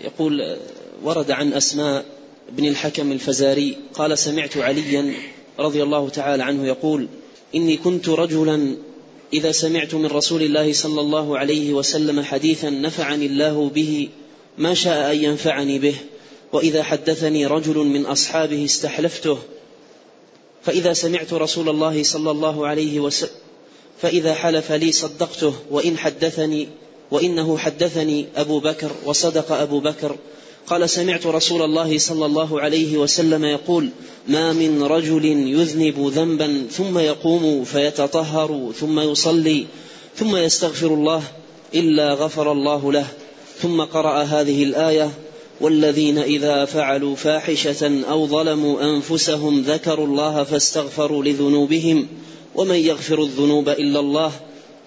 يقول ورد عن أسماء بن الحكم الفزاري قال سمعت عليا رضي الله تعالى عنه يقول إني كنت رجلا إذا سمعت من رسول الله صلى الله عليه وسلم حديثا نفعني الله به ما شاء أن ينفعني به وإذا حدثني رجل من أصحابه استحلفته فإذا سمعت رسول الله صلى الله عليه وسلم فإذا حلف لي صدقته وإن حدثني وإنه حدثني أبو بكر وصدق أبو بكر. قال سمعت رسول الله صلى الله عليه وسلم يقول ما من رجل يذنب ذنبا ثم يقوم فيتطهر ثم يصلي ثم يستغفر الله إلا غفر الله له ثم قرأ هذه الآية والذين إذا فعلوا فاحشة أو ظلموا أنفسهم ذكروا الله فاستغفروا لذنوبهم ومن يغفر الذنوب إلا الله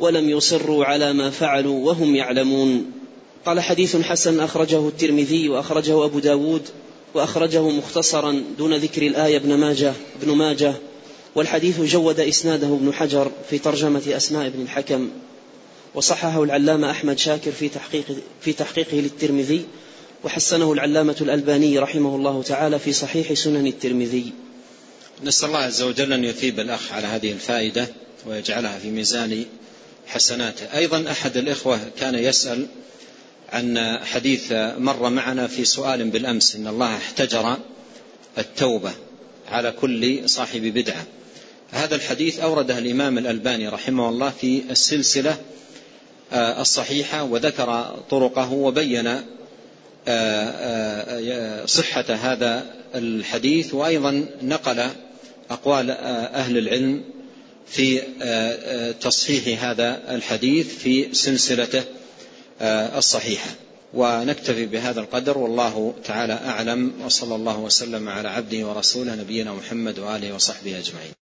ولم يصروا على ما فعلوا وهم يعلمون. قال حديث حسن أخرجه الترمذي وأخرجه أبو داود وأخرجه مختصرا دون ذكر الآية ابن ماجه ابن ماجه والحديث جود إسناده ابن حجر في ترجمة أسماء ابن الحكم. وصححه العلامة أحمد شاكر في تحقيق في تحقيقه للترمذي وحسنه العلامة الألباني رحمه الله تعالى في صحيح سنن الترمذي. نسأل الله عز وجل أن يثيب الأخ على هذه الفائدة ويجعلها في ميزان حسناته أيضا أحد الإخوة كان يسأل عن حديث مر معنا في سؤال بالأمس إن الله احتجر التوبة على كل صاحب بدعة. هذا الحديث أورده الإمام الألباني رحمه الله في السلسلة آه، الصحيحة وذكر طرقه وبين آه، آه، صحة هذا الحديث وأيضا نقل أقوال أهل العلم في تصحيح هذا الحديث في سلسلته الصحيحة. ونكتفي بهذا القدر والله تعالى أعلم وصلى الله وسلم على عبده ورسوله نبينا محمد وآله وصحبه أجمعين.